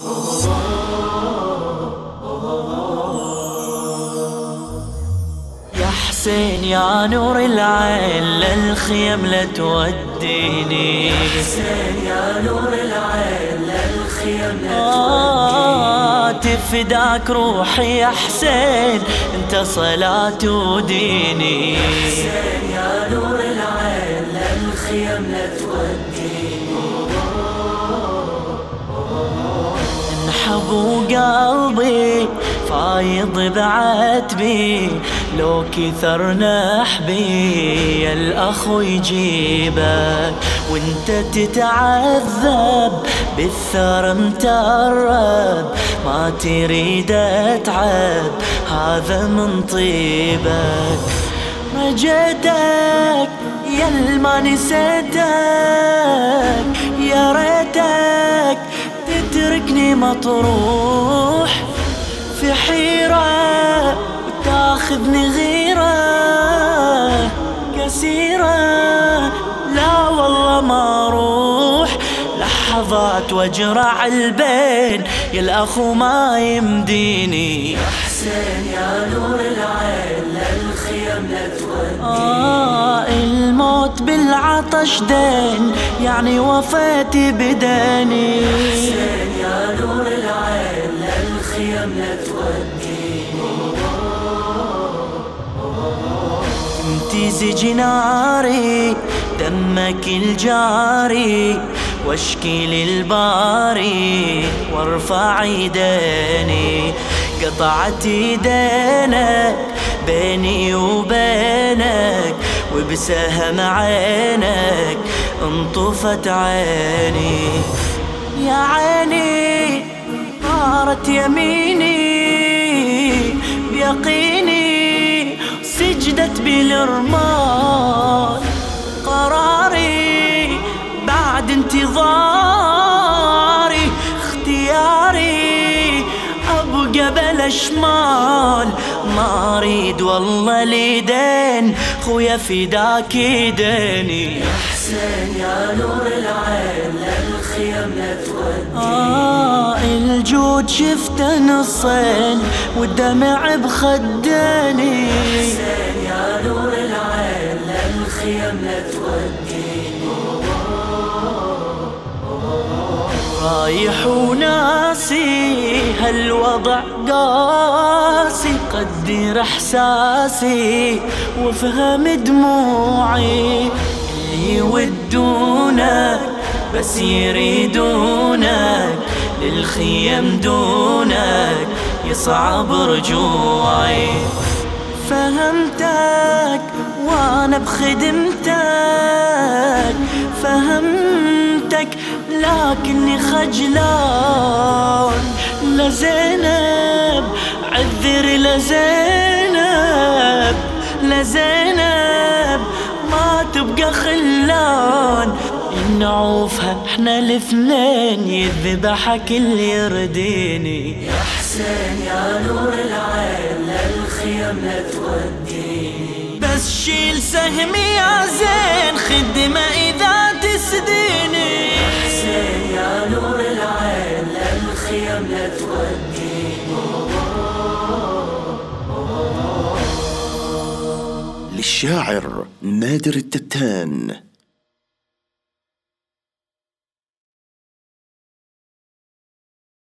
يا حسين يا نور العين للخيم لا توديني. حسين يا نور العين للخيم لا آه تفداك روحي يا حسين انت صلاة وديني. حسين يا نور العين للخيم لا توديني. انحبوا قلبي فايض بعتبي لو كثر نحبي يا الاخو يجيبك وإنت تتعذب بالثار مترب ما تريد أتعب هذا من طيبك. رجيتك يا ما نسيتك يا ريتك تتركني مطروح في حيرة وتاخذني غيرة كثيرة. لا والله ما أروح لحظات واجرع البين يا الاخو ما يمديني. حسين يا نور العين للخيم لا توديني. آه. بالعطش دين يعني وفاتي بداني. حسين يا نور العين للخيم لا توديني امتزج ناري دمك الجاري واشكي للباري وارفع يديني قطعت يدينك بيني وبينك وبسهم عينك انطفت عيني. يا عيني طارت يميني بيقيني سجدت بالرمال قراري بعد انتظاري اختياري بلا شمال. ما أريد والله ليدين خويا فداك يديني. حسين يا نور العين للخيم لا آه الجود شفته نصين والدمع بخداني حسين يا نور العين للخيم لا رايح وناسي هالوضع قاسي قدر إحساسي وافهم دموعي اللي يودونك؟ بس يريدونك. للخيم دونك. يصعب رجوعي. فهمتك وأنا بخدمتك. فهمتك لكني خجلان. لزينب عذر لزينب لزينب ما تبقى خلان نعوفها إحنا الاثنين. يذبحك اللي يرديني. يا حسين يا نور العين للخيم لا توديني. بس شيل سهمي يا للشاعر نادر التتان.